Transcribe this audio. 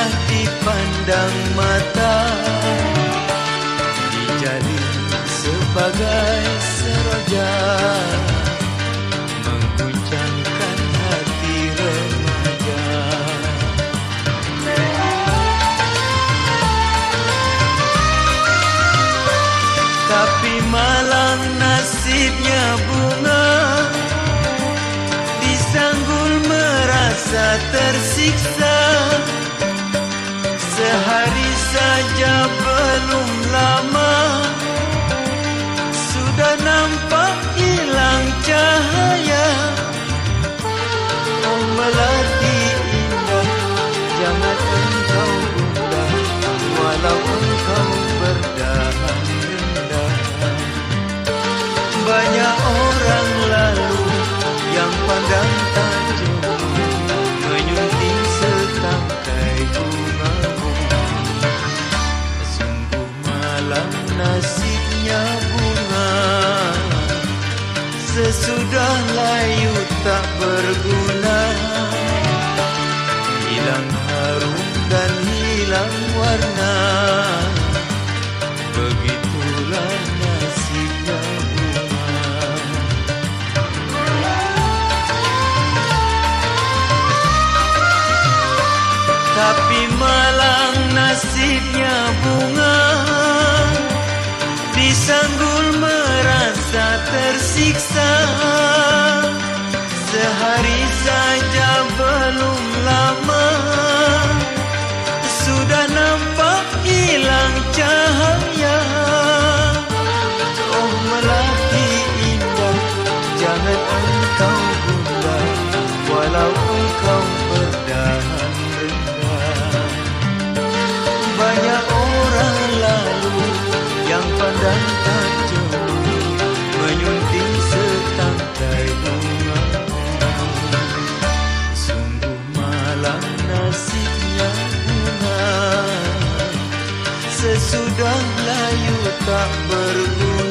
indah dipandang mata Dijalin sebagai seroja nasibnya bunga Disanggul merasa tersiksa saja Sesudah layu tak berguna tersiksa. Sehari saja belum lama. Sudah nampak hilang cahaya. Oh melati indah Jangan engkau bunda Walau engkau berdahan rendah Banyak orang lalu Yang pandang tajam nasibnya bunga Sesudah layu tak berguna